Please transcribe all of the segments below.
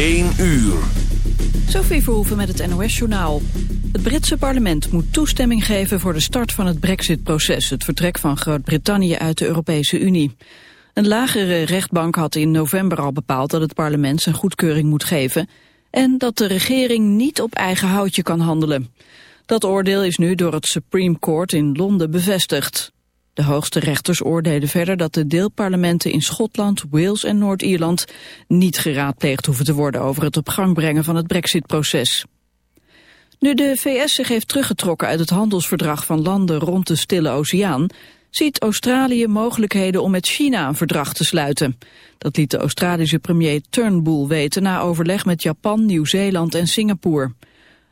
1 uur. Sophie Verhoeven met het NOS-journaal. Het Britse parlement moet toestemming geven voor de start van het brexit-proces... het vertrek van Groot-Brittannië uit de Europese Unie. Een lagere rechtbank had in november al bepaald dat het parlement zijn goedkeuring moet geven... en dat de regering niet op eigen houtje kan handelen. Dat oordeel is nu door het Supreme Court in Londen bevestigd. De hoogste rechters oordelen verder dat de deelparlementen in Schotland, Wales en Noord-Ierland niet geraadpleegd hoeven te worden over het op gang brengen van het brexit-proces. Nu de VS zich heeft teruggetrokken uit het handelsverdrag van landen rond de Stille Oceaan, ziet Australië mogelijkheden om met China een verdrag te sluiten. Dat liet de Australische premier Turnbull weten na overleg met Japan, Nieuw-Zeeland en Singapore.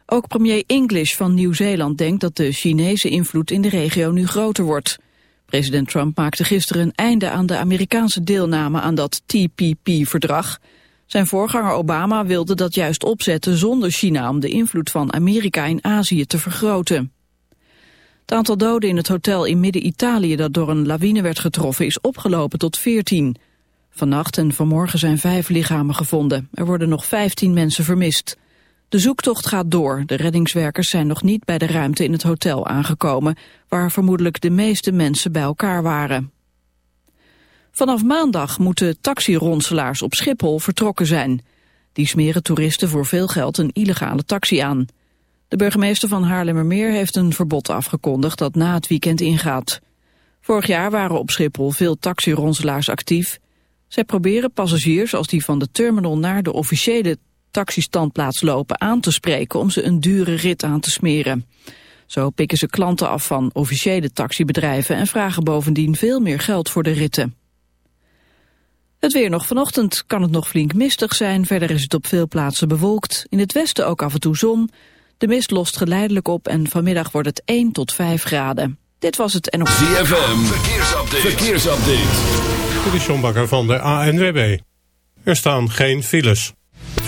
Ook premier English van Nieuw-Zeeland denkt dat de Chinese invloed in de regio nu groter wordt. President Trump maakte gisteren een einde aan de Amerikaanse deelname aan dat TPP-verdrag. Zijn voorganger Obama wilde dat juist opzetten zonder China om de invloed van Amerika in Azië te vergroten. Het aantal doden in het hotel in Midden-Italië dat door een lawine werd getroffen is opgelopen tot 14. Vannacht en vanmorgen zijn vijf lichamen gevonden. Er worden nog 15 mensen vermist. De zoektocht gaat door. De reddingswerkers zijn nog niet bij de ruimte in het hotel aangekomen, waar vermoedelijk de meeste mensen bij elkaar waren. Vanaf maandag moeten taxironselaars op Schiphol vertrokken zijn. Die smeren toeristen voor veel geld een illegale taxi aan. De burgemeester van Haarlemmermeer heeft een verbod afgekondigd dat na het weekend ingaat. Vorig jaar waren op Schiphol veel taxironselaars actief. Zij proberen passagiers als die van de terminal naar de officiële taxistandplaats lopen aan te spreken om ze een dure rit aan te smeren. Zo pikken ze klanten af van officiële taxibedrijven en vragen bovendien veel meer geld voor de ritten. Het weer nog vanochtend kan het nog flink mistig zijn, verder is het op veel plaatsen bewolkt. In het westen ook af en toe zon. De mist lost geleidelijk op en vanmiddag wordt het 1 tot 5 graden. Dit was het en op... ZFM, verkeersupdate. verkeersupdate. De Sjombakker van de ANWB. Er staan geen files.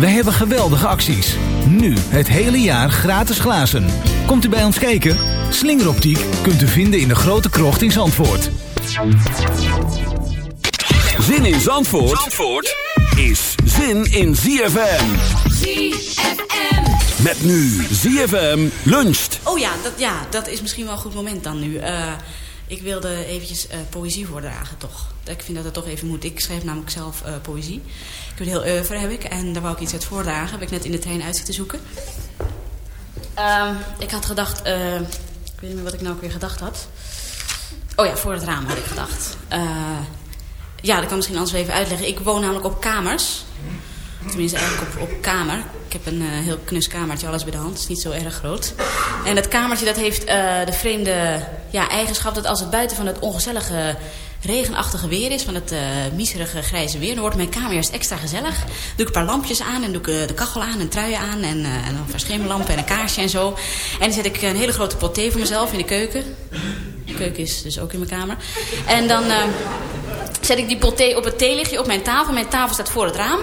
Wij hebben geweldige acties. Nu het hele jaar gratis glazen. Komt u bij ons kijken? Slingeroptiek kunt u vinden in de grote krocht in Zandvoort. Zin in Zandvoort, Zandvoort is zin in ZFM. ZFM. Met nu ZFM luncht. Oh ja dat, ja, dat is misschien wel een goed moment dan nu. Eh, ik wilde eventjes eh, poëzie voordragen, toch. Ik vind dat het toch even moet. Ik schrijf namelijk zelf eh, poëzie. Ik heb het heel oeuvre, heb ik. En daar wou ik iets uit voordragen. Heb ik net in de trein uit zitten zoeken. Ehm, ik had gedacht... eh, ik weet niet meer wat ik nou ook weer gedacht had. Oh ja, voor het raam had ik gedacht. Ja, dat kan misschien anders even uitleggen. Ik woon namelijk op kamers. Tenminste, eigenlijk op, op kamer. Ik heb een eh, heel knus kamertje, alles bij de hand. Het is niet zo erg groot. En dat kamertje dat heeft eh, de vreemde ja, eigenschap... dat als het buiten van het ongezellige regenachtige weer is... van het miserige grijze weer... dan wordt mijn kamer juist extra gezellig. Doe ik een paar lampjes aan en doe ik de kachel aan... en truien aan en, en een paar en een kaarsje en zo. En dan zet ik een hele grote pot thee voor mezelf in de keuken. De keuken is dus ook in mijn kamer. En dan... eh, zet ik die pot thee op het theelichtje op mijn tafel. Mijn tafel staat voor het raam.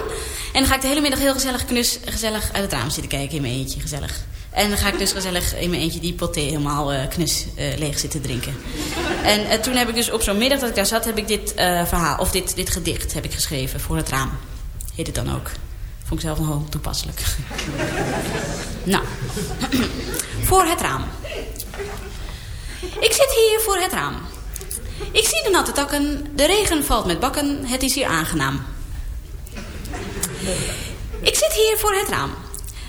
En dan ga ik de hele middag heel gezellig knus, gezellig uit het raam zitten kijken in mijn eentje. Gezellig. En dan ga ik dus gezellig in mijn eentje die pot thee helemaal eh, knus eh, leeg zitten drinken. En eh, toen heb ik dus op zo'n middag dat ik daar zat, heb ik dit verhaal, of dit, dit gedicht heb ik geschreven voor het raam. Heet het dan ook. Vond ik zelf nog wel toepasselijk. nou, voor het raam. Ik zit hier voor het raam. Ik zie de natte takken, de regen valt met bakken, het is hier aangenaam. Ik zit hier voor het raam.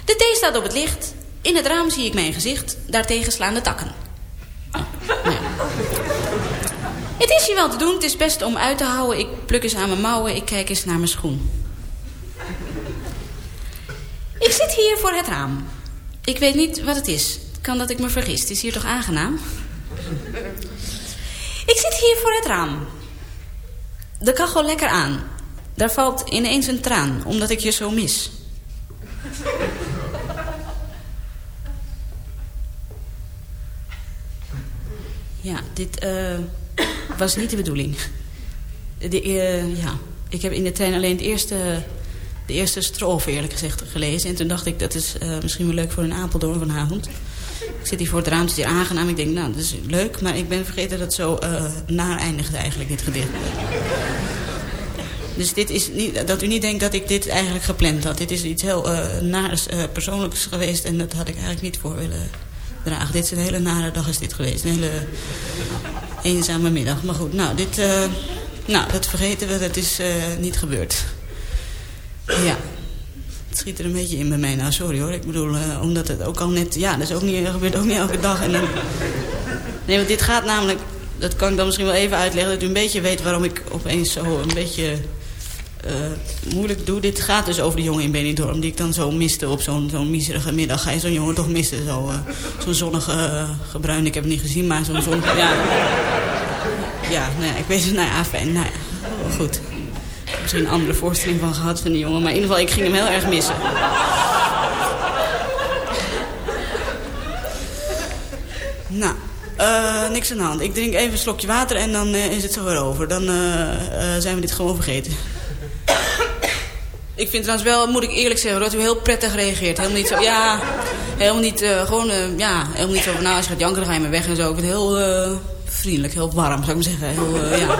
De thee staat op het licht. In het raam zie ik mijn gezicht, daartegen slaan de takken. Het is hier wel te doen, het is best om uit te houden. Ik pluk eens aan mijn mouwen, ik kijk eens naar mijn schoen. Ik zit hier voor het raam. Ik weet niet wat het is. Kan dat ik me vergis? Het is hier toch aangenaam? Ik zit hier voor het raam. De kachel lekker aan. Daar valt ineens een traan, omdat ik je zo mis. Ja, dit eh, was niet de bedoeling. De, eh, ja, ik heb in de trein alleen het eerste, de eerste strofe eerlijk gezegd gelezen. En toen dacht ik, dat is eh, misschien wel leuk voor een Apeldoorn vanavond. Ik zit hier voor het raam, het is hier aangenaam. Ik denk, nou, dat is leuk. Maar ik ben vergeten dat het zo eh naar eindigde eigenlijk, dit gedicht. Dus dit is niet, dat u niet denkt dat ik dit eigenlijk gepland had. Dit is iets heel eh naars, eh, persoonlijks geweest. En dat had ik eigenlijk niet voor willen dragen. Dit is een hele nare dag is dit geweest. Een hele eenzame middag. Maar goed, nou, dit, nou dat vergeten we. Dat is niet gebeurd. Ja. Het schiet er een beetje in bij mij. Nou, sorry hoor. Ik bedoel, eh, omdat het ook al net... Ja, dat is ook niet, gebeurt ook niet elke dag. En nee, want dit gaat namelijk... Dat kan ik dan misschien wel even uitleggen. Dat u een beetje weet waarom ik opeens zo een beetje... eh, moeilijk doe. Dit gaat dus over de jongen in Benidorm... die ik dan zo miste op zo'n zo'n miserige middag. Ga je zo'n jongen toch missen? Zo, eh, zo'n zonnige eh, gebruin. Ik heb niet gezien, maar zo'n zon... Ja, ja nou ja, ik weet het. Nou ja, fijn. Nou ja, goed. Misschien een andere voorstelling van gehad van die jongen. Maar in ieder geval, ik ging hem heel erg missen. Nou, eh, niks aan de hand. Ik drink even een slokje water en dan eh, is het zo weer over. Dan eh, zijn we dit gewoon vergeten. Ik vind trouwens wel, moet ik eerlijk zeggen, dat u heel prettig reageert. Helemaal niet zo, ja, helemaal niet, gewoon, ja, helemaal niet zo van, nou, als je gaat janken, dan ga je maar weg en zo. Ik vind het heel vriendelijk, heel warm, zou ik maar zeggen. Heel, ja.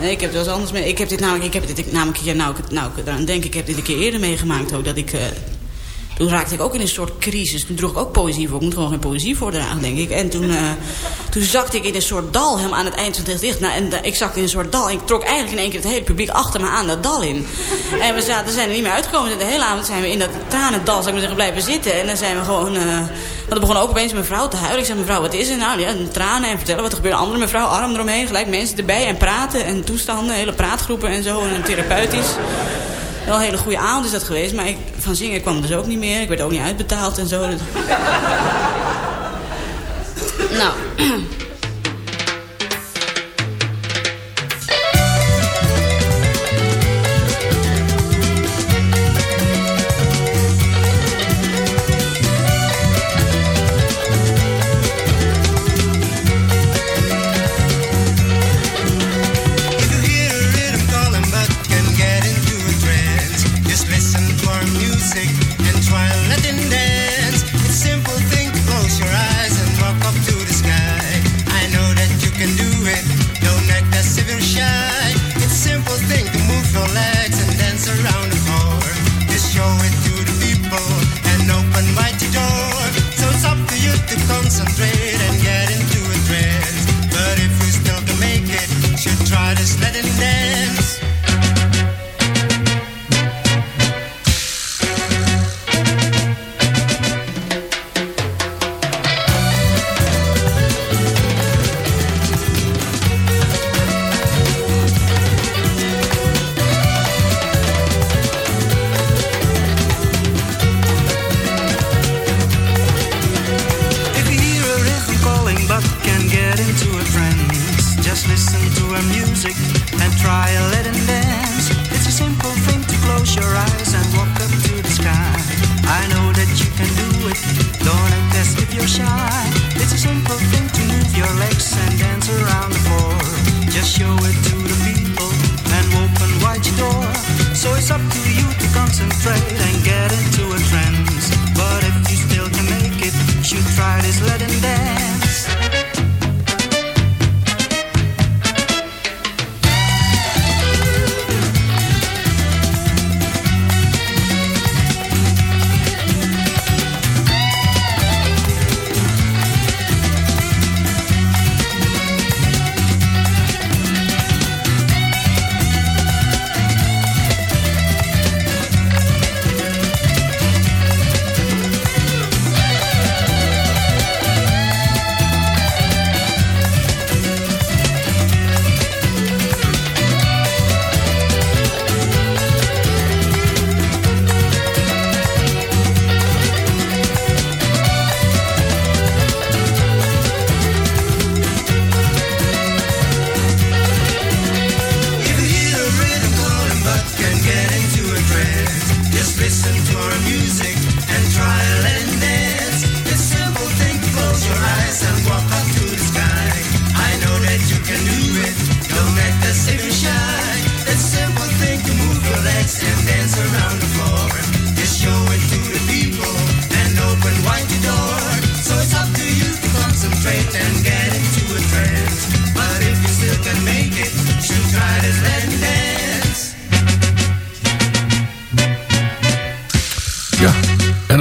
Nee, ik heb het wel eens anders mee. Ik heb dit namelijk, ik heb dit namelijk, ja, nou, ik, nou, ik eraan denk, ik heb dit een keer eerder meegemaakt ook, dat ik... eh, toen raakte ik ook in een soort crisis. Toen droeg ik ook poëzie voor. Ik moet gewoon geen poëzie voordragen, denk ik. En toen, eh, toen zakte ik in een soort dal helemaal aan het eind van het gedicht. Nou, en ik zakte in een soort dal. En ik trok eigenlijk in één keer het hele publiek achter me aan dat dal in. En we zaten, zijn er niet meer uitgekomen. De hele avond zijn we in dat tranendal, zou maar blijven zitten. En dan zijn we gewoon... eh want er begon ook opeens mijn vrouw te huilen. Ik zei, mevrouw, wat is er nou? Ja, tranen en vertellen wat er gebeurt. Andere mevrouw, arm eromheen. Gelijk mensen erbij en praten en toestanden. Hele praatgroepen en zo. En therapeutisch. Wel een hele goede avond is dat geweest. Maar ik, van zingen kwam dus ook niet meer. Ik werd ook niet uitbetaald en zo. Dus- nou.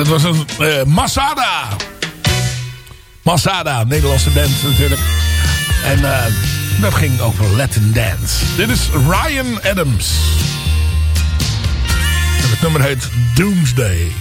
Dat was een eh, Masada. Masada, Nederlandse band natuurlijk. En eh, dat ging over Latin Dance. Dit is Ryan Adams. En het nummer heet Doomsday.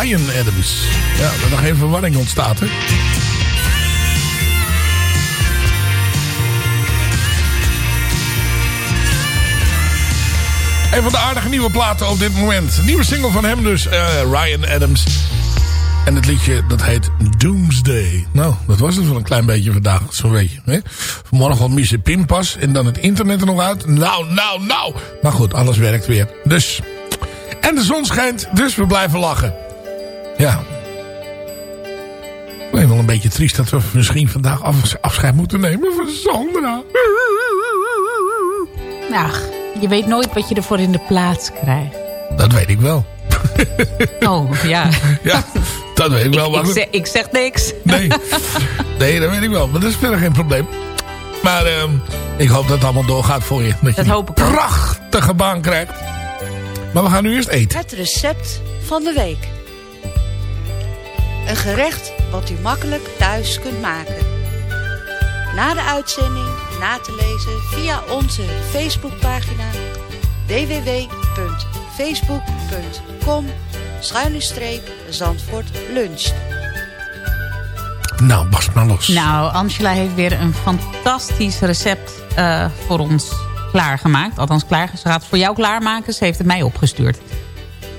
Ryan Adams. Ja, dat er geen verwarring ontstaat, hè? Een van de aardige nieuwe platen op dit moment. Nieuwe single van hem dus, eh, Ryan Adams. En het liedje, dat heet Doomsday. Nou, dat was het wel een klein beetje vandaag, zo'n beetje. Hè? Vanmorgen al Mise Pinpas en dan het internet er nog uit. Nou, nou, nou. Maar goed, alles werkt weer. Dus... En de zon schijnt, dus we blijven lachen. Ja. Ik ben wel een beetje triest dat we misschien vandaag af- afscheid moeten nemen van Sandra. Ach, je weet nooit wat je ervoor in de plaats krijgt. Dat weet ik wel. Oh, ja. Ja, dat weet ik wel. ik, zeg, ik zeg niks. Nee. nee, dat weet ik wel. Maar dat is verder geen probleem. Maar ehm, ik hoop dat het allemaal doorgaat voor je. Dat, je hoop een prachtige baan krijgt. Maar we gaan nu eerst eten. Het recept van de week. Een gerecht wat u makkelijk thuis kunt maken. Na de uitzending na te lezen via onze Facebookpagina www.facebook.com Zandvoort luncht. Nou, bas maar los. Nou, Angela heeft weer een fantastisch recept eh, voor ons klaargemaakt. Althans, klaar, ze gaat het voor jou klaarmaken. Ze heeft het mij opgestuurd.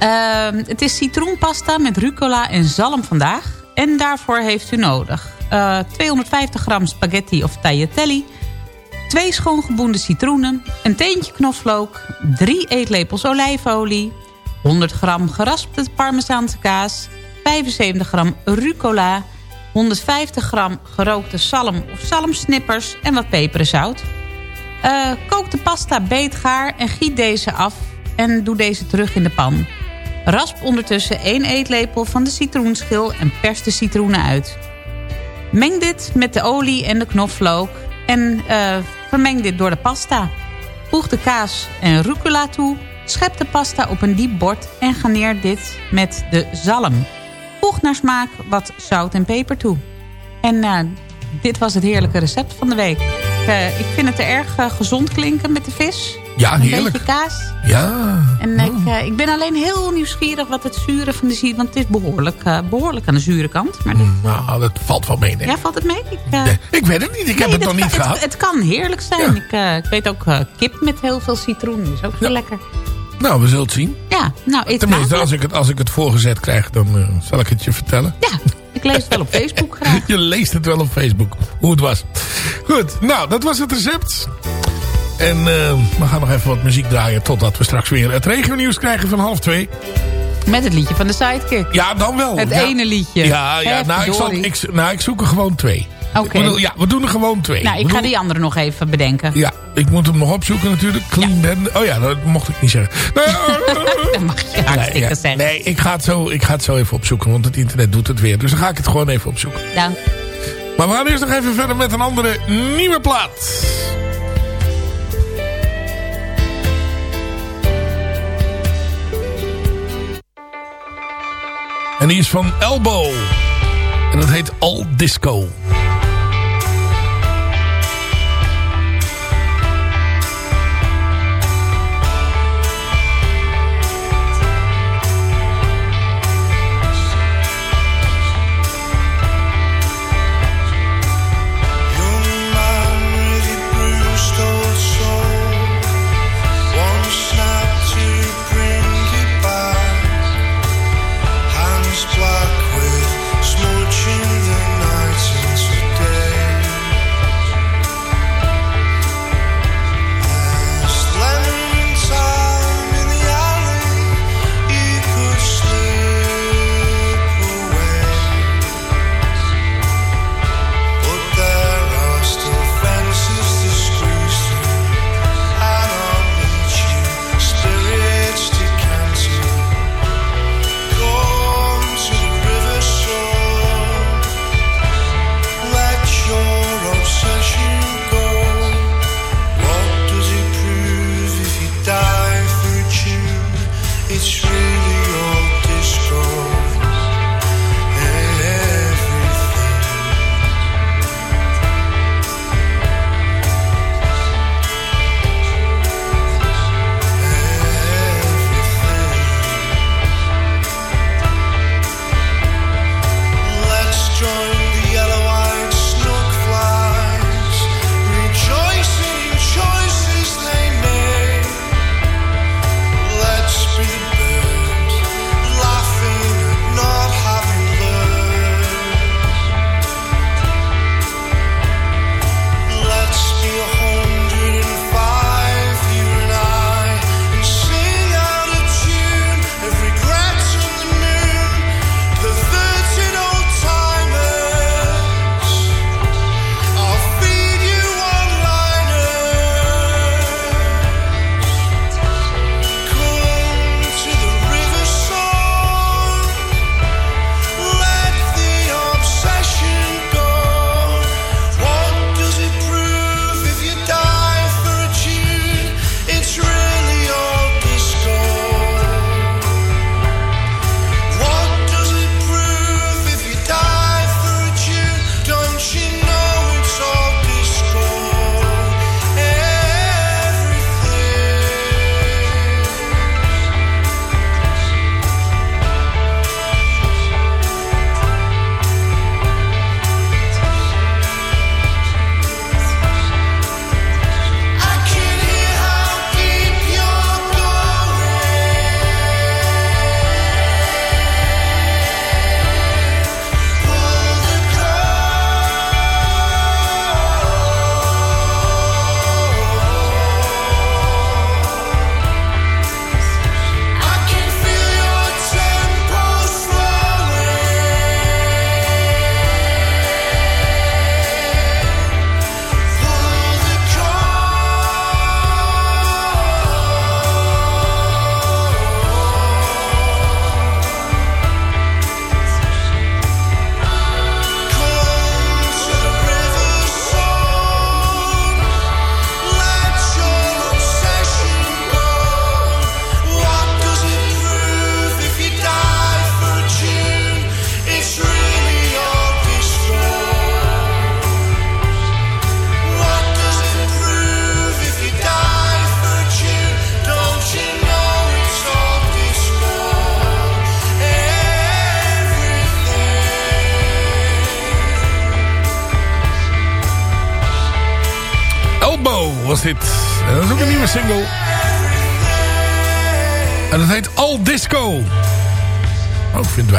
Ehm, het is citroenpasta met rucola en zalm vandaag. En daarvoor heeft u nodig eh, 250 gram spaghetti of tagliatelle... twee schoongeboende citroenen, een teentje knoflook... drie eetlepels olijfolie... 100 gram geraspte parmezaanse kaas... 75 gram rucola... 150 gram gerookte zalm of zalmsnippers... en wat peper en zout. Eh, kook de pasta beetgaar en giet deze af... en doe deze terug in de pan. Rasp ondertussen 1 eetlepel van de citroenschil... en pers de citroenen uit. Meng dit met de olie en de knoflook... en eh, vermeng dit door de pasta. Voeg de kaas en rucola toe... schep de pasta op een diep bord... en garneer dit met de zalm. Voeg voeg naar smaak wat zout en peper toe. En eh, dit was het heerlijke recept van de week. Ik, eh, ik vind het er erg eh, gezond klinken met de vis. Ja, Een heerlijk. beetje kaas. Ja. En ik, eh, ik ben alleen heel nieuwsgierig wat het zure van de ziet. Want het is behoorlijk, eh, behoorlijk aan de zure kant. Maar Nou, dat valt wel mee, denk ik. ja, valt het mee? Ik, Nee, ik weet het niet. Ik heb het nog niet gehad. Het, het kan heerlijk zijn. Ik, ik weet ook kip met heel veel citroen. is ook wel lekker. Nou, we zullen het zien. Ja, nou, Tenminste, als ik, het, als ik het voorgezet krijg, dan zal ik het je vertellen. Ja, ik lees het wel op Facebook graag. Je leest het wel op Facebook, hoe het was. Goed, nou, dat was het recept. En eh, we gaan nog even wat muziek draaien... totdat we straks weer het regionieuws krijgen van half twee. Met het liedje van de Sidekick. Ja, dan wel. Het Ja. ene liedje. Ja, ja nou, ik zal, ik, nou, ik zoek er gewoon twee. Oké. Ja, we doen er gewoon twee. Nou, ik ga die andere nog even bedenken. Ja, ik moet hem nog opzoeken natuurlijk. Clean Band. Oh ja, dat mocht ik niet zeggen. Nee, Dat mag je hartstikke nee, ja. zeggen. nee ik, ga het zo, ik ga het zo even opzoeken. Want het internet doet het weer. Dus dan ga ik het gewoon even opzoeken. Dank. Maar we gaan eerst nog even verder met een andere nieuwe plaat. En die is van Elbow. En dat heet All Disco.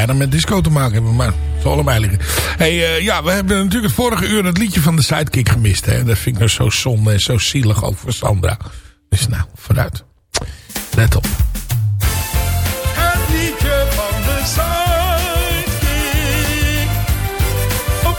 Weinig met disco te maken hebben, maar het zal liggen. Hey, eh, ja, we hebben natuurlijk het vorige uur het liedje van de Sidekick gemist. Hè? Dat vind ik nou zo zonde en zo zielig ook voor Sandra. Dus nou, vooruit. Let op. Het liedje van de Sidekick op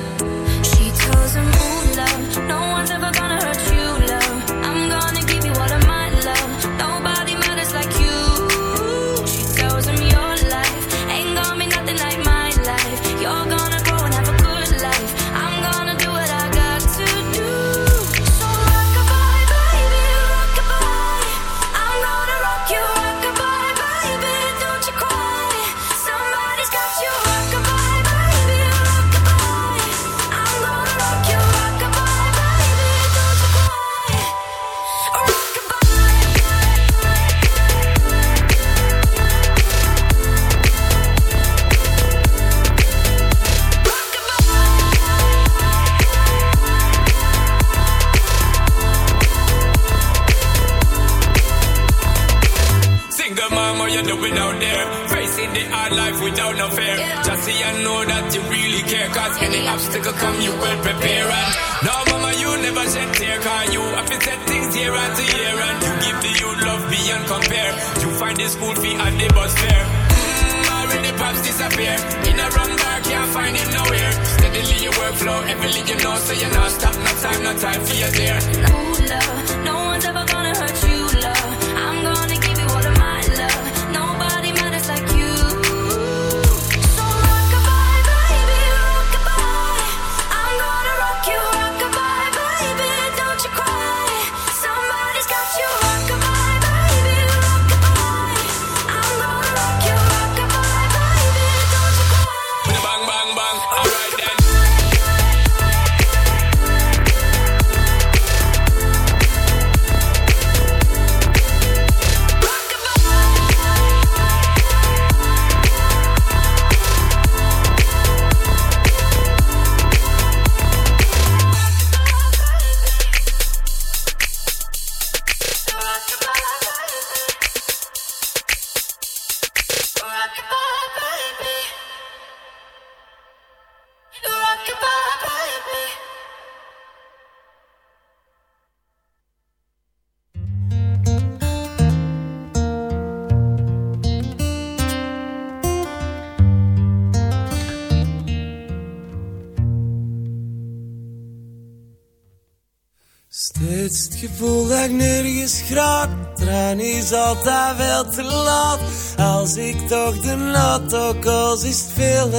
Gevoel dat ik nergens graag. Trein is altijd veel te laat. Als ik toch de auto koos, is het veel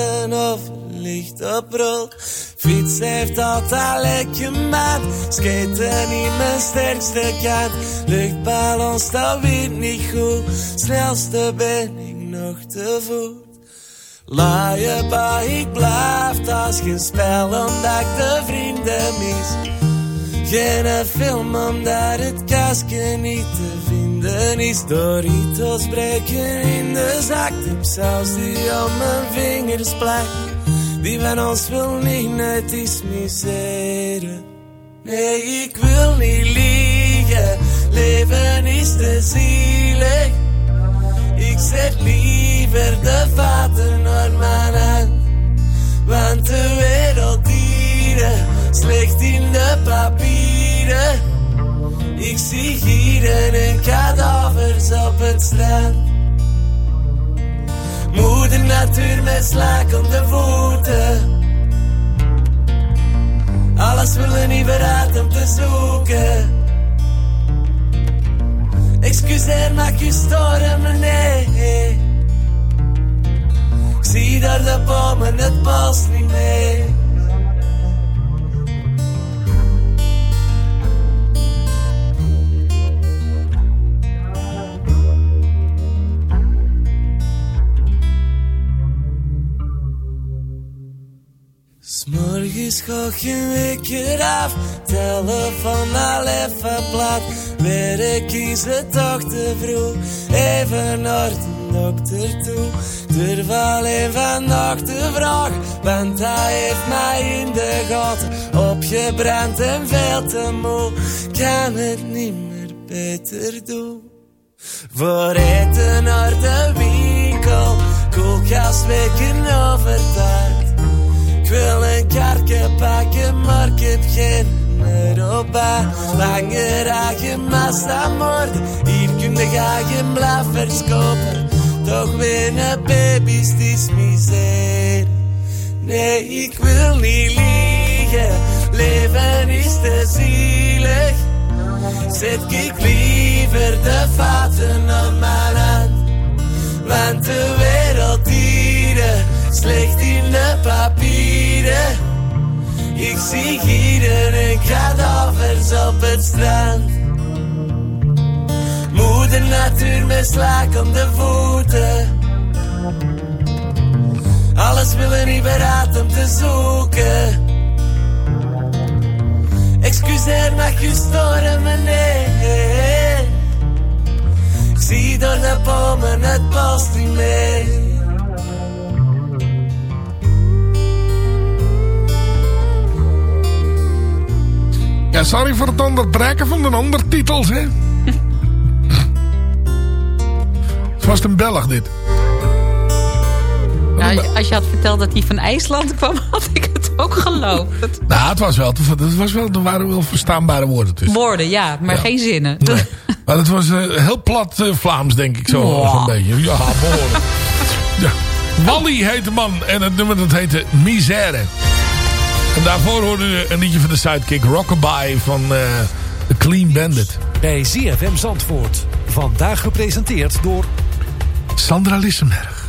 of licht op rood. Fiets heeft altijd lekker maat. Skaten niet mijn sterkste kant. Luchtballons, dat weet niet goed. Snelste ben ik nog te voet. Laaien ik blijf als geen spel, omdat ik de vrienden mis. Geen film omdat het kastje niet te vinden is. Doritos breken in de zak. Zelfs die op mijn vingers plak. Die van ons wil niet uit is miseren. Nee, ik wil niet liegen. Leven is te zielig. Ik zet liever de vaten naar mijn hand. Want de wereld dieren slecht in. Ik zie gieren en kadavers op het strand. Moeder natuur met de voeten. Alles willen niet vooruit om te zoeken. Excuseer, maar je storen nee. Ik zie daar de bomen, het past niet mee. Ik een week eraf, telefoon al even plat. Werk is het toch te vroeg, even naar de dokter toe. Durf alleen vandaag te vragen, want hij heeft mij in de gaten. Opgebrand en veel te moe, kan het niet meer beter doen. Voor eten naar de winkel, koelkast weken overtuigd. Wil een karke pakken, maar ik heb geen Europa. Langer eigen mast aan moorden, hier kun je eigen blaffers. Toch winnen baby's, het is. Nee, ik wil niet liegen, leven is te zielig. Zet ik liever de vaten op mijn hand. Want de wereld slecht in de papieren. Ik zie gieren en kadavers op het strand. Moeder natuur met slaak om de voeten. Alles willen niet bereid om te zoeken. Excuseer, mag je storen me nee. Ik zie door de bomen het bos niet mee. Ja, sorry voor het onderbreken van de ondertitels, hè. Het was een Belg, dit. Nou, als je had verteld dat hij van IJsland kwam, had ik het ook geloofd. Nou, het was wel, het was wel, er waren wel verstaanbare woorden tussen. Woorden, ja, maar Ja. geen zinnen. Maar het was eh, heel plat eh, Vlaams, denk ik zo. Mwah. Zo'n beetje. Ja, behoorlijk. ja. Wally heet de man en het nummer dat heette Misère. En daarvoor hoorde u een liedje van de sidekick Rockabye van eh The Clean Bandit. Bij ZFM Zandvoort. Vandaag gepresenteerd door... Sandra Lissenberg.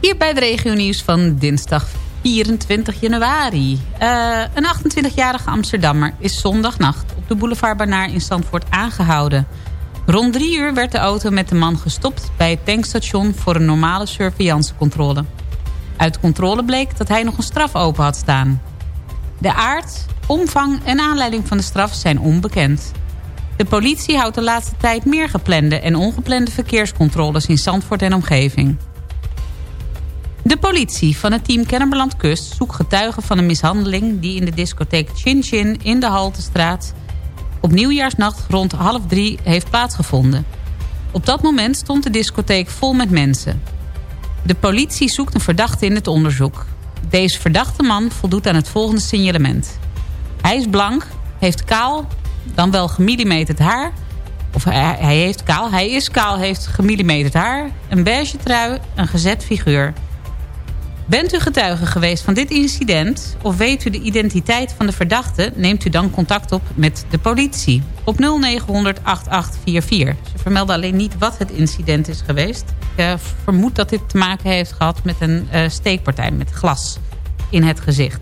Hier bij de regionieuws van dinsdag 24 januari. Eh, een 28-jarige Amsterdammer is zondagnacht op de boulevard Barnaar in Zandvoort aangehouden. Rond drie uur werd de auto met de man gestopt bij het tankstation voor een normale surveillancecontrole. Uit controle bleek dat hij nog een straf open had staan. De aard, omvang en aanleiding van de straf zijn onbekend. De politie houdt de laatste tijd meer geplande en ongeplande verkeerscontroles in Zandvoort en omgeving. De politie van het team Kennemerland Kust zoekt getuigen van een mishandeling... die in de discotheek Chin Chin in de Haltestraat... op nieuwjaarsnacht rond half drie heeft plaatsgevonden. Op dat moment stond de discotheek vol met mensen. De politie zoekt een verdachte in het onderzoek. Deze verdachte man voldoet aan het volgende signalement. Hij is blank, heeft kaal, dan wel gemillimeterd haar... Of hij, hij heeft kaal, hij is kaal, heeft gemillimeterd haar... een beige trui, een gezet figuur... Bent u getuige geweest van dit incident of weet u de identiteit van de verdachte... neemt u dan contact op met de politie op 0900 8844. Ze vermelden alleen niet wat het incident is geweest. Ik eh, vermoed dat dit te maken heeft gehad met een eh, steekpartij met glas in het gezicht.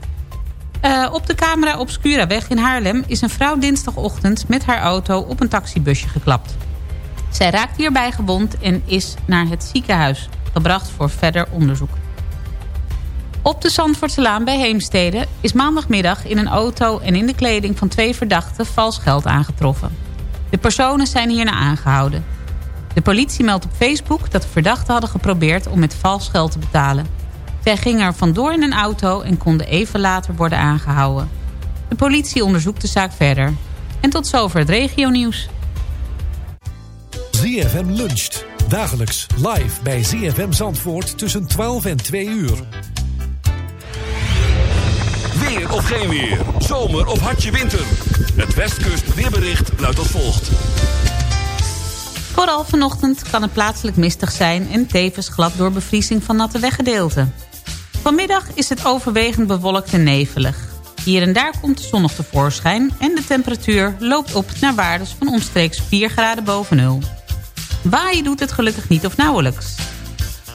Eh, op de camera Obscuraweg in Haarlem is een vrouw dinsdagochtend met haar auto op een taxibusje geklapt. Zij raakt hierbij gewond en is naar het ziekenhuis gebracht voor verder onderzoek. Op de Zandvoortselaan bij Heemstede is maandagmiddag in een auto en in de kleding van twee verdachten vals geld aangetroffen. De personen zijn hierna aangehouden. De politie meldt op Facebook dat de verdachten hadden geprobeerd om met vals geld te betalen. Zij gingen er vandoor in een auto en konden even later worden aangehouden. De politie onderzoekt de zaak verder. En tot zover het regionieuws. ZFM luncht. Dagelijks live bij ZFM Zandvoort tussen 12 en 2 uur. Weer of geen weer. Zomer of hartje winter. Het Westkust weerbericht luidt als volgt. Vooral vanochtend kan het plaatselijk mistig zijn... en tevens glad door bevriezing van natte weggedeelten. Vanmiddag is het overwegend bewolkt en nevelig. Hier en daar komt de zon nog tevoorschijn en de temperatuur loopt op naar waardes van omstreeks 4 graden boven nul. Waaien doet het gelukkig niet of nauwelijks.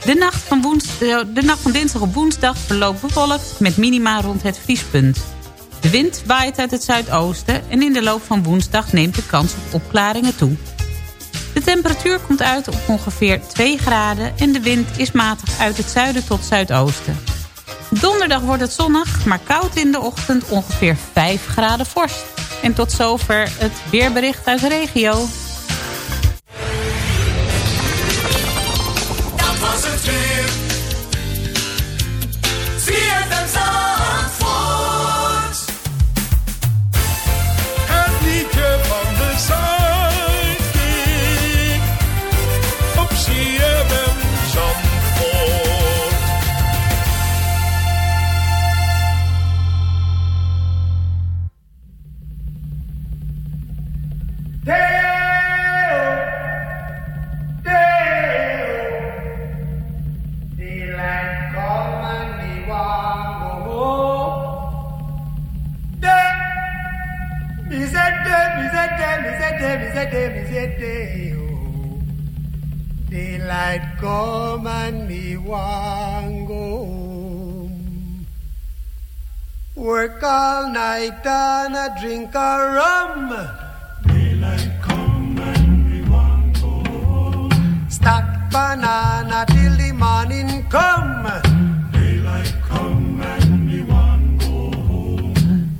De nacht van, woens- eh, de nacht van dinsdag op woensdag verloopt bewolkt met minima rond het vriespunt. De wind waait uit het zuidoosten en in de loop van woensdag neemt de kans op opklaringen toe. De temperatuur komt uit op ongeveer 2 graden en de wind is matig uit het zuiden tot zuidoosten. Donderdag wordt het zonnig, maar koud in de ochtend ongeveer 5 graden vorst. En tot zover het weerbericht uit de regio. And go home. Work all night and a drink a rum. Daylight come and go home. Stack banana till the morning come. Daylight come and go home.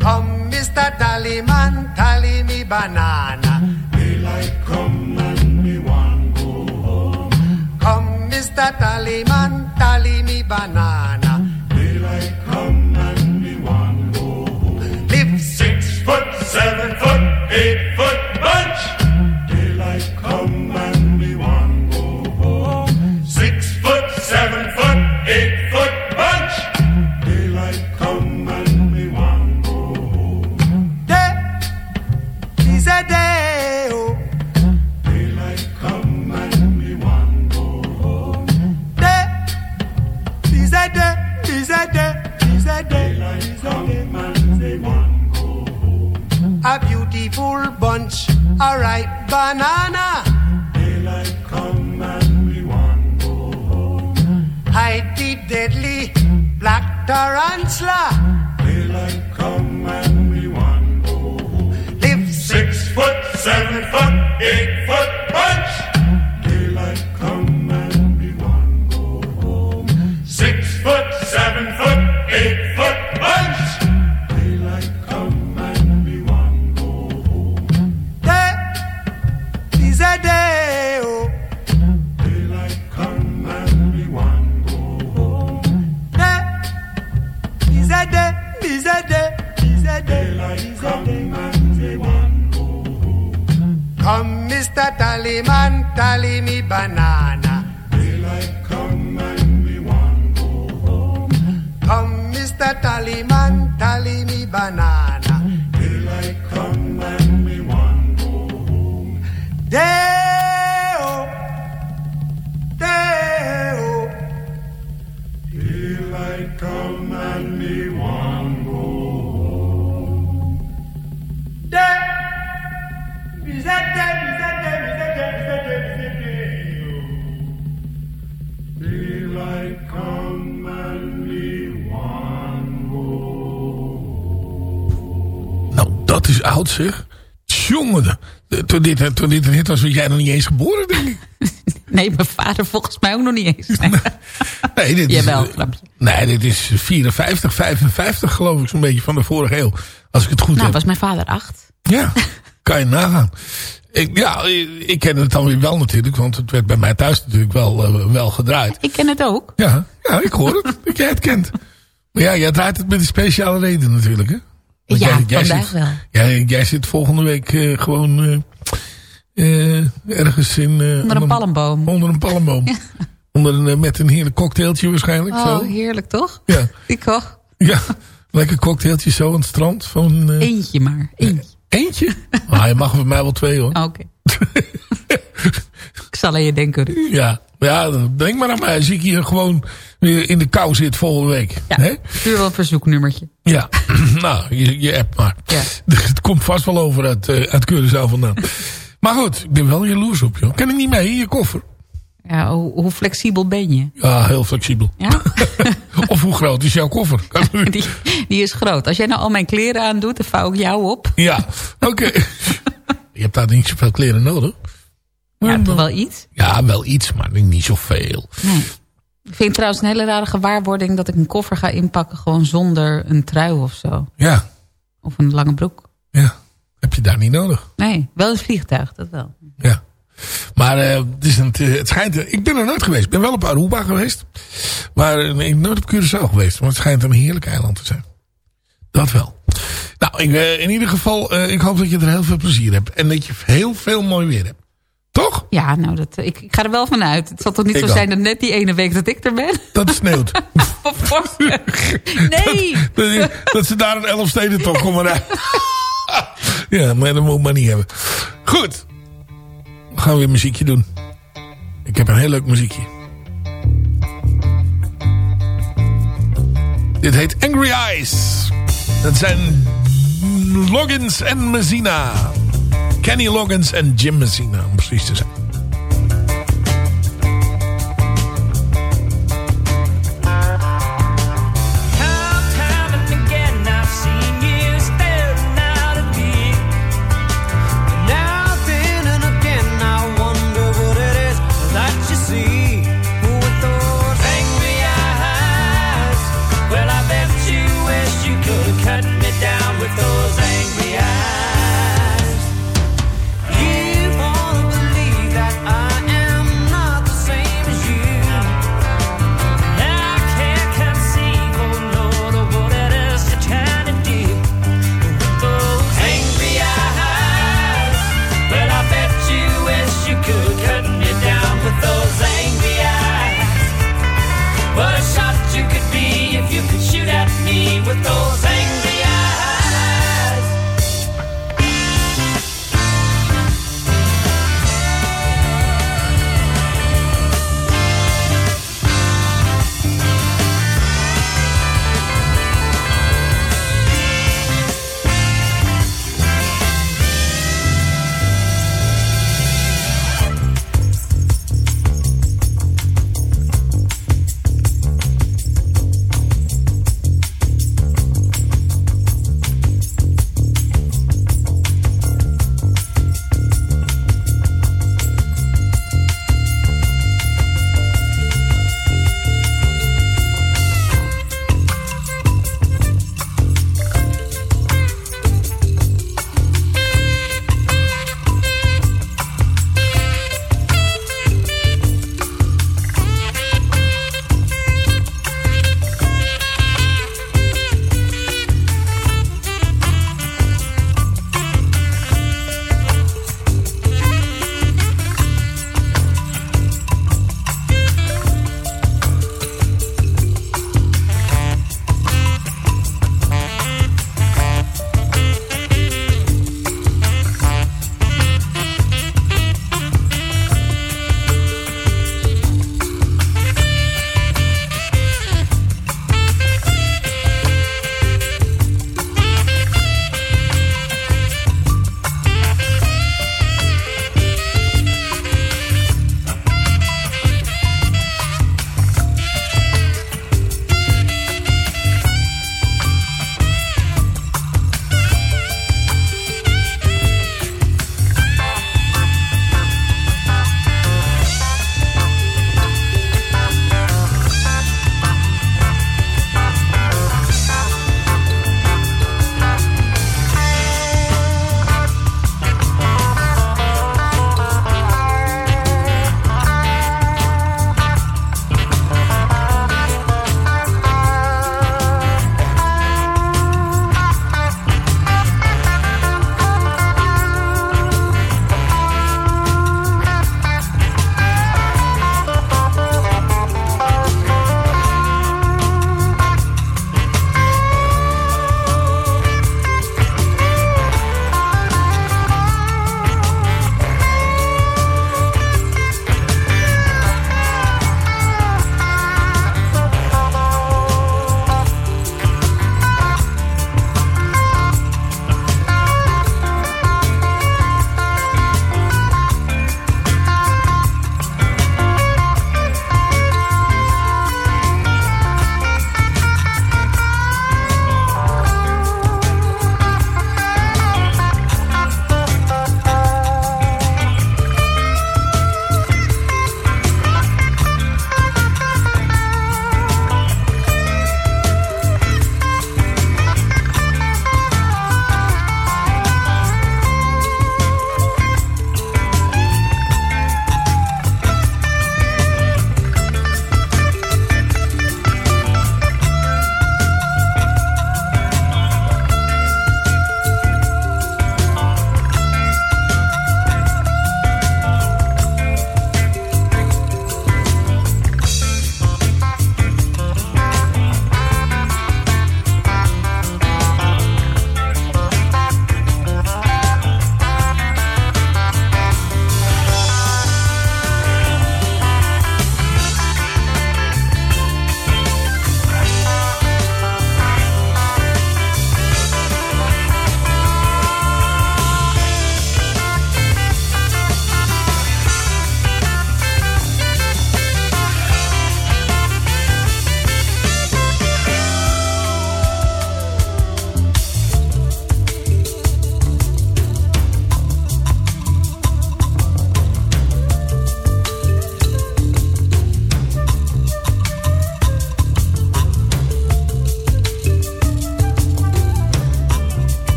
Come, Mr. Tallyman, tally me banana. Daylight come and go home. Come, Mr. Tallyman, me banana. Dat is oud zeg. Jongen, toen dit, toen dit een hit was, was jij nog niet eens geboren, denk ik. Nee, mijn vader volgens mij ook nog niet eens. Nee. Nee, dit Jawel, is, nee, dit is 54, 55 geloof ik, zo'n beetje van de vorige eeuw. Als ik het goed Nou, heb. was mijn vader acht. Ja, kan je nagaan. Ik, ja, ik ken het dan weer wel natuurlijk, want het werd bij mij thuis natuurlijk wel, eh, wel gedraaid. Ik ken het ook. Ja, ja, ik hoor het, dat jij het kent. Maar ja, jij draait het met een speciale reden natuurlijk, hè? Want Ja, jij, jij vandaag zit, wel. Jij, jij zit volgende week eh, gewoon eh, eh, ergens in... Onder een palmboom. Onder een palmboom. Onder een, met een heerlijk cocktailtje waarschijnlijk. Oh, zo. heerlijk toch? Ja. Ik ook. Ja, lekker cocktailtje zo aan het strand. Van, Eentje maar. Eentje. Eentje? Ah, je mag voor mij wel twee hoor. Oké. ik zal aan je denken. Ruud. Ja, ja, denk maar aan mij. Als ik hier gewoon weer in de kou zit volgende week. Ja, stuur wel een verzoeknummertje. Ja, nou, je, je app maar. Het komt vast wel over uit, uh, uit Curaçao vandaan. maar goed, ik ben wel jaloers op, joh. Kan ik niet mee in je koffer? Ja, hoe, hoe flexibel ben je? Ja, heel flexibel. Ja? of hoe groot is jouw koffer? die, die is groot. Als jij nou al mijn kleren aandoet, dan vouw ik jou op. Ja, oké. je hebt daar niet zoveel kleren nodig. Ja, toch wel iets? Ja, wel iets, maar niet zoveel. Nee. Ik vind het trouwens een hele rare gewaarwording... dat ik een koffer ga inpakken gewoon zonder een trui of zo. Ja. Of een lange broek. Ja, heb je daar niet nodig. Nee, wel een vliegtuig, dat wel. Ja. Maar uh, het, is een, het schijnt... Ik ben er nooit geweest. Ik ben wel op Aruba geweest. Maar ik ben nooit op Curaçao geweest. Maar het schijnt een heerlijk eiland te zijn. Dat wel. Nou, ik, uh, in ieder geval... ik hoop dat je er heel veel plezier hebt. En dat je heel veel mooi weer hebt. Toch? Ja, nou, dat, ik, ik ga er wel vanuit. Het zal toch niet Ik zo zijn dat net die ene week dat ik er ben? Dat het sneeuwt. nee! dat, dat ze daar een Elfsteden toch komen ja, maar dat moet ik maar niet hebben. Goed. We gaan weer muziekje doen. Ik heb een heel leuk muziekje. Dit heet Angry Eyes. Dat zijn Loggins en Messina. Kenny Loggins en Jim Messina, om precies te zijn.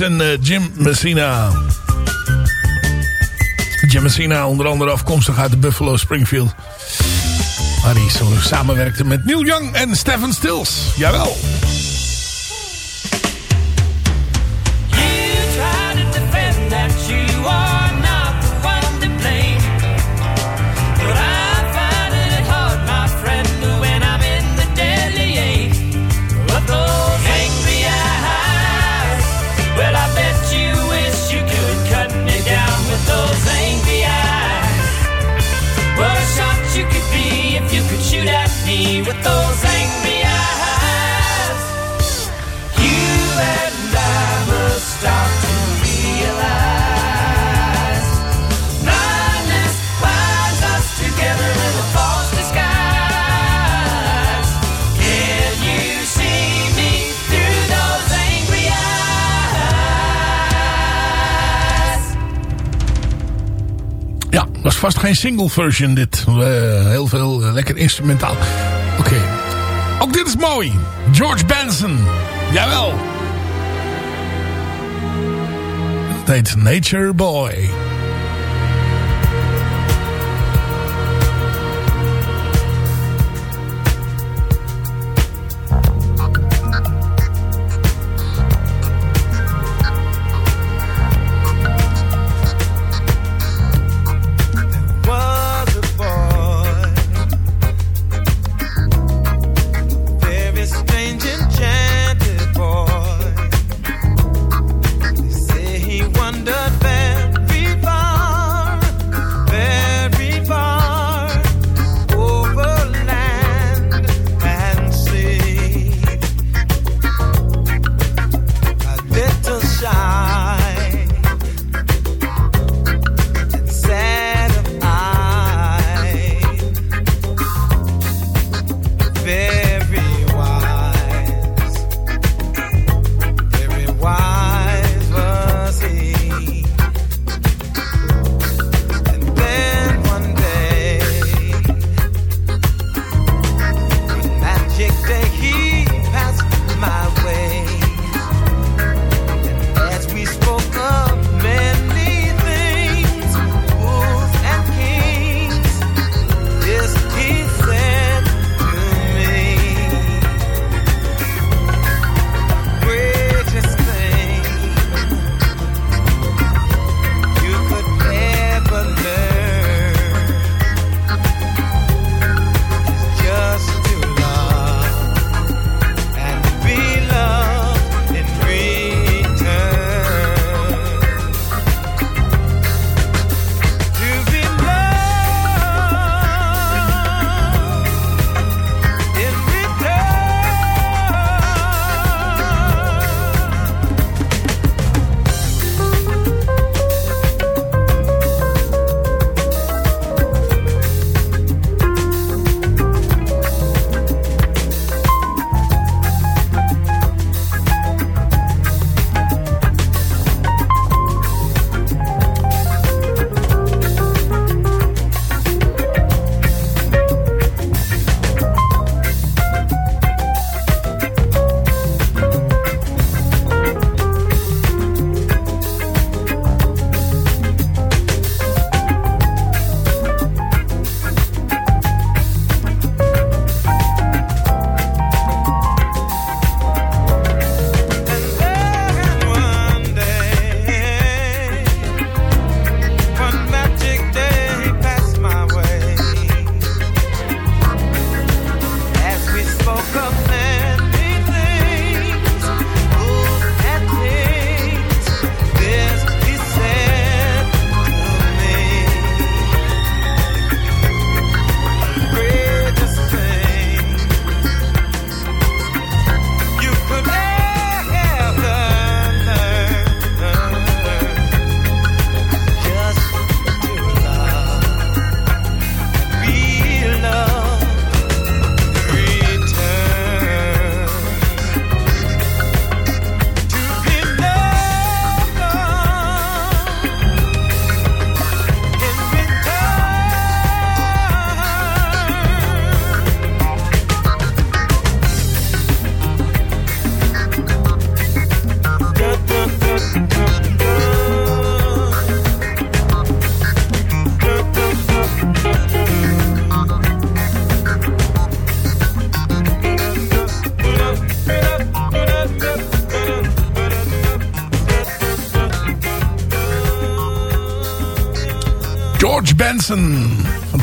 En eh, Jim Messina. Jim Messina onder andere afkomstig uit de Buffalo Springfield. Waar hij samenwerkte met Neil Young en Stephen Stills. Jawel. vast geen single version dit. Eh, heel veel eh, lekker instrumentaal. Oké. Ook dit is mooi. George Benson. Jawel. Dat heet Nature Boy.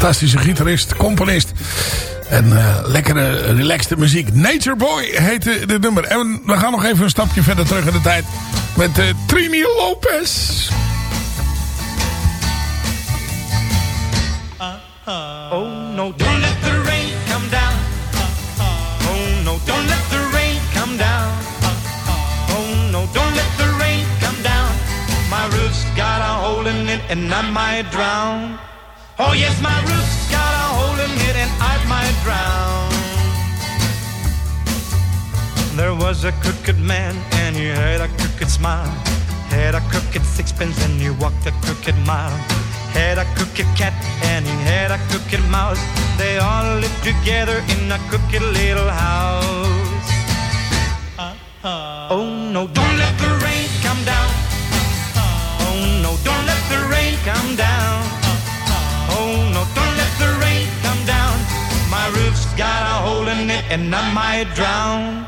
Fantastische gitarist, componist. En eh, lekkere, relaxte muziek. Nature Boy heette dit nummer. En we gaan nog even een stapje verder terug in de tijd. Met eh, Trini Lopez. Oh no, don't let the rain come down. Oh no, don't let the rain come down. Oh no, don't let the rain come down. My roof's got a hole in it and I might drown. Yes, my roof's got a hole in it and I might drown. There was a crooked man and he had a crooked smile. Had a crooked sixpence and he walked a crooked mile. Had a crooked cat and he had a crooked mouse. They all lived together in a crooked little house. And I might drown.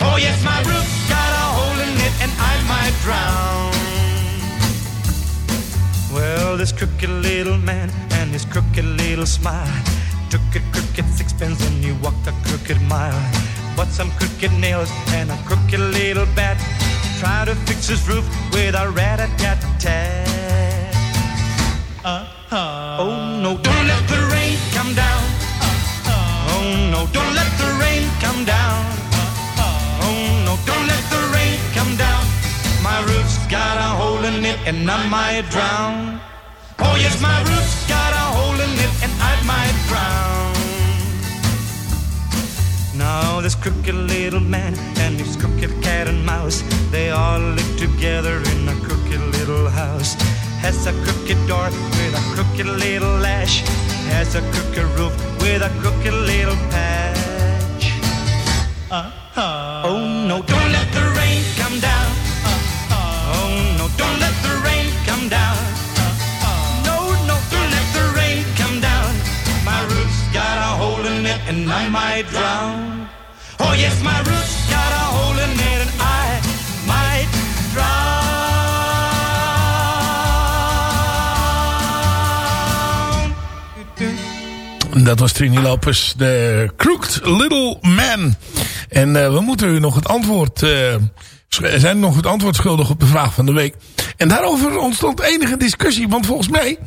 Oh yes, my roof's got a hole in it and I might drown. Well, this crooked little man and his crooked little smile took a crooked sixpence and he walked a crooked mile. Bought some crooked nails and a crooked little bat. Tried to fix his roof with a rat-a-tat-tat. Uh-huh. Oh no, don't let the rain come down. Oh no, don't let the rain come down. Oh no, don't let the rain come down. My roof's got a hole in it and I might drown. Oh yes, my roof's got a hole in it and I might drown. Now this crooked little man and his crooked cat and mouse, they all live together in a crooked little house. Has a crooked door with a crooked little latch. Has a crooked roof with a crooked little patch. Uh-huh. Oh no, don't let the rain come down. Oh no, don't let the rain come down. No, no, don't let the rain come down. My roof's got a hole in it and I might drown. Oh yes, my roof's Dat was Trini Lopez, de Crooked Little Man. En uh, we moeten u nog het antwoord... Uh, zijn nog het antwoord schuldig op de vraag van de week. En daarover ontstond enige discussie. Want volgens mij...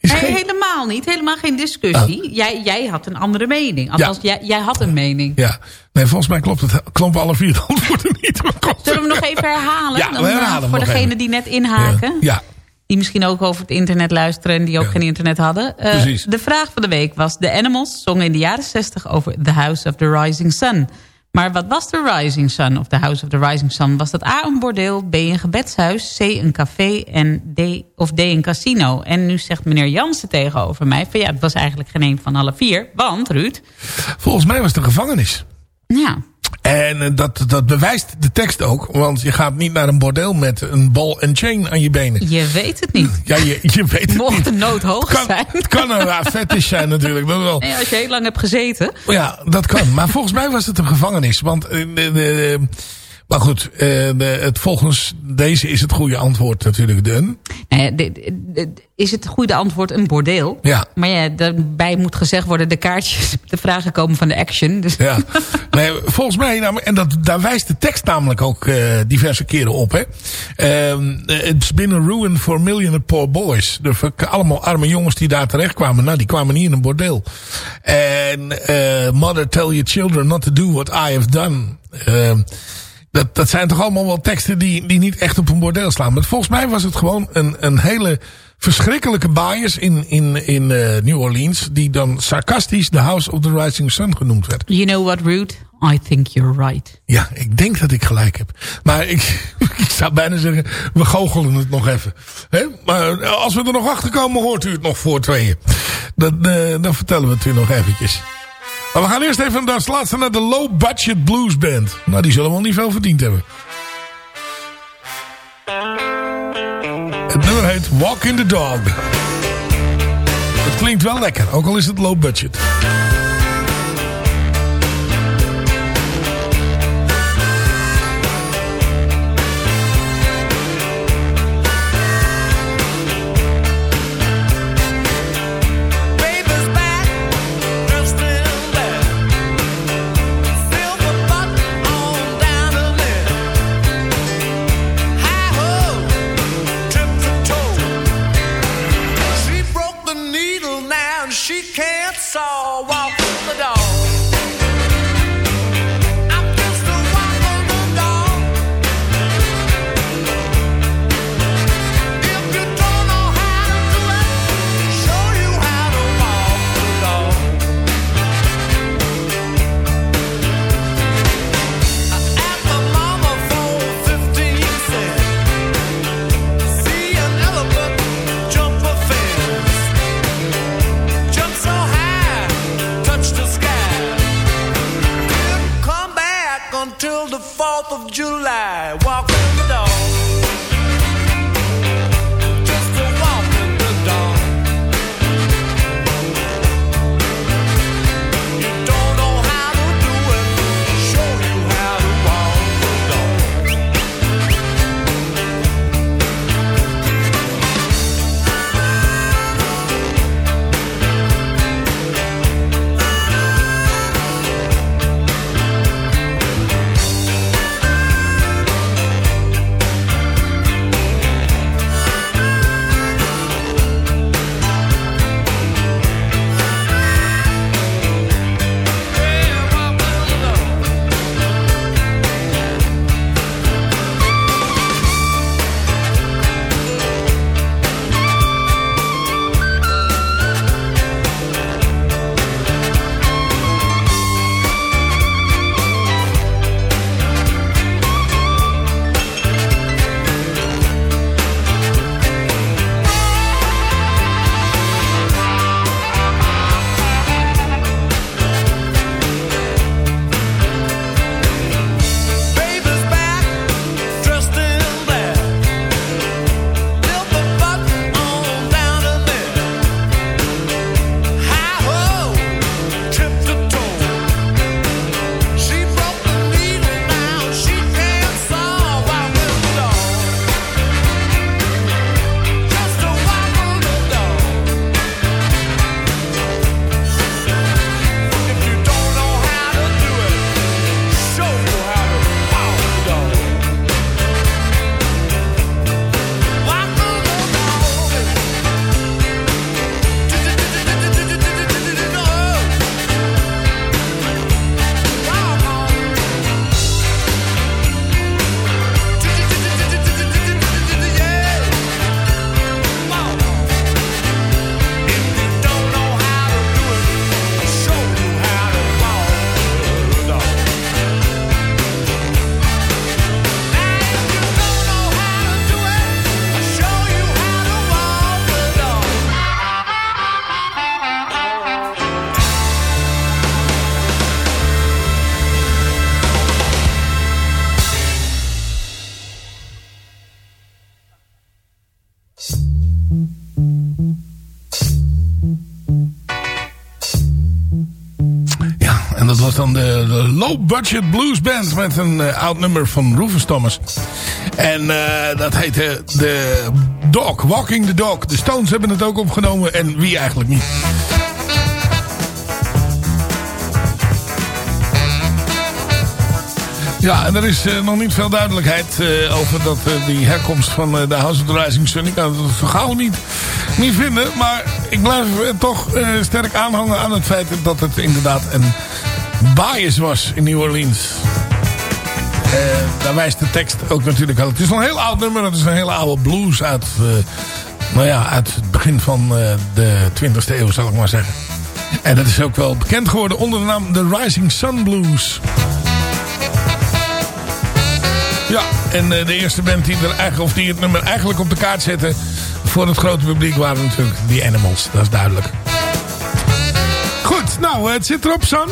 Is hey, geen... Helemaal niet. Helemaal geen discussie. Oh. Jij, jij had een andere mening. Althans, ja. jij, jij had een mening. Ja. Nee, volgens mij klopt het. Kloppen alle vier de antwoorden niet. Zullen we hem nog even herhalen? Ja, Dan, we herhalen Voor degenen even. die net inhaken. Ja. ja. Die misschien ook over het internet luisteren en die ook ja. geen internet hadden. Uh, Precies. De vraag van de week was... De Animals zongen in de jaren 60 over The House of the Rising Sun. Maar wat was de Rising Sun of The House of the Rising Sun? Was dat A een bordeel, B een gebedshuis, C een café en D, of D een casino? En nu zegt meneer Jansen tegenover mij... van ja, het was eigenlijk geen een van alle vier. Want, Ruud... Volgens mij was het een gevangenis. Ja. En dat, dat bewijst de tekst ook. Want je gaat niet naar een bordeel met een bal en chain aan je benen. Je weet het niet. Ja, je, je weet het Mocht niet. de nood hoog kan, zijn. Het kan een raar fetish zijn natuurlijk. Dat wel. Nee, als je heel lang hebt gezeten. Ja, dat kan. Maar volgens mij was het een gevangenis. Want... De, maar goed, uh, de, het, volgens deze is het goede antwoord natuurlijk dun. De, is het goede antwoord een bordeel? Ja. Maar ja, daarbij moet gezegd worden... de kaartjes, de vragen komen van de action. Dus. Ja. Nee, volgens mij, nou, en dat, daar wijst de tekst namelijk ook uh, diverse keren op. hè. Uh, It's been a ruin for a million poor boys. De, allemaal arme jongens die daar terecht kwamen. Nou, die kwamen niet in een bordeel. En uh, mother tell your children not to do what I have done. Dat, dat zijn toch allemaal wel teksten die, die niet echt op een bordeel slaan. Maar volgens mij was het gewoon een, een hele verschrikkelijke bias in, in, in uh, New Orleans. Die dan sarcastisch The House of the Rising Sun genoemd werd. You know what, Rude? I think you're right. Ja, ik denk dat ik gelijk heb. Maar ik, ik zou bijna zeggen, we goochelen het nog even. He? Maar als we er nog achter komen, hoort u het nog voor tweeën. Dan, uh, dan vertellen we het u nog eventjes. Maar we gaan eerst even als laatste naar de Low Budget Blues Band. Nou, die zullen wel niet veel verdiend hebben. Het nummer heet Walk in the Dog. Het klinkt wel lekker, ook al is het low budget. Budget Blues Band met een eh, oud nummer van Rufus Thomas. En eh, dat heette The Dog, Walking the Dog. De Stones hebben het ook opgenomen en wie eigenlijk niet. Ja, en er is eh, nog niet veel duidelijkheid eh, over dat, eh, die herkomst van eh, de House of the Rising Sun. Ik kan het gauw niet, niet vinden. Maar ik blijf eh, toch eh, sterk aanhangen aan het feit dat het inderdaad een bias was in New Orleans. Eh, daar wijst de tekst ook natuurlijk al. Het is een heel oud nummer. Het is een hele oude blues uit, eh, nou ja, uit het begin van eh, de 20e eeuw, zal ik maar zeggen. En dat is ook wel bekend geworden onder de naam The Rising Sun Blues. Ja, en de eerste band die, er of die het nummer eigenlijk op de kaart zette... voor het grote publiek waren natuurlijk die Animals. Dat is duidelijk. Goed, nou, het zit erop, Sam.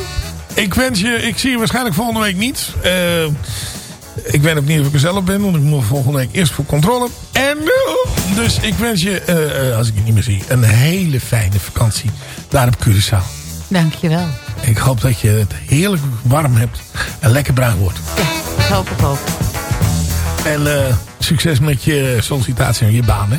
Ik wens je... Ik zie je waarschijnlijk volgende week niet. Eh, ik weet ook niet of ik er zelf ben, want ik moet volgende week eerst voor controle. En uh, dus ik wens je, eh, eh, als ik je niet meer zie, een hele fijne vakantie daar op Curaçao. Dankjewel. Ik hoop dat je het heerlijk warm hebt en lekker bruin wordt. Ik hoop het ook. En eh, succes met je sollicitatie en je baan, hè?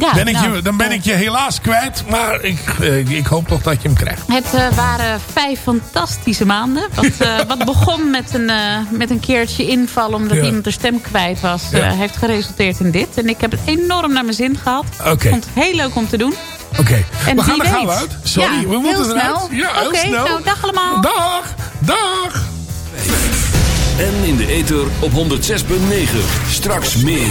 Ja, ben ik nou, je, dan ben ik je helaas kwijt, maar ik, eh, ik hoop toch dat je hem krijgt. Het eh, waren vijf fantastische maanden. Wat, eh, wat begon met een, met een keertje inval omdat Ja. iemand de stem kwijt was. eh, Ja. heeft geresulteerd in dit. En ik heb het enorm naar mijn zin gehad. Oké. Ik vond het heel leuk om te doen. Oké, En we gaan wie er gauw weet. uit. Sorry, Ja, we moeten heel eruit. snel. Ja, heel Oké, snel. nou, dag allemaal. Dag, dag. En in de ether op 106.9. Straks meer.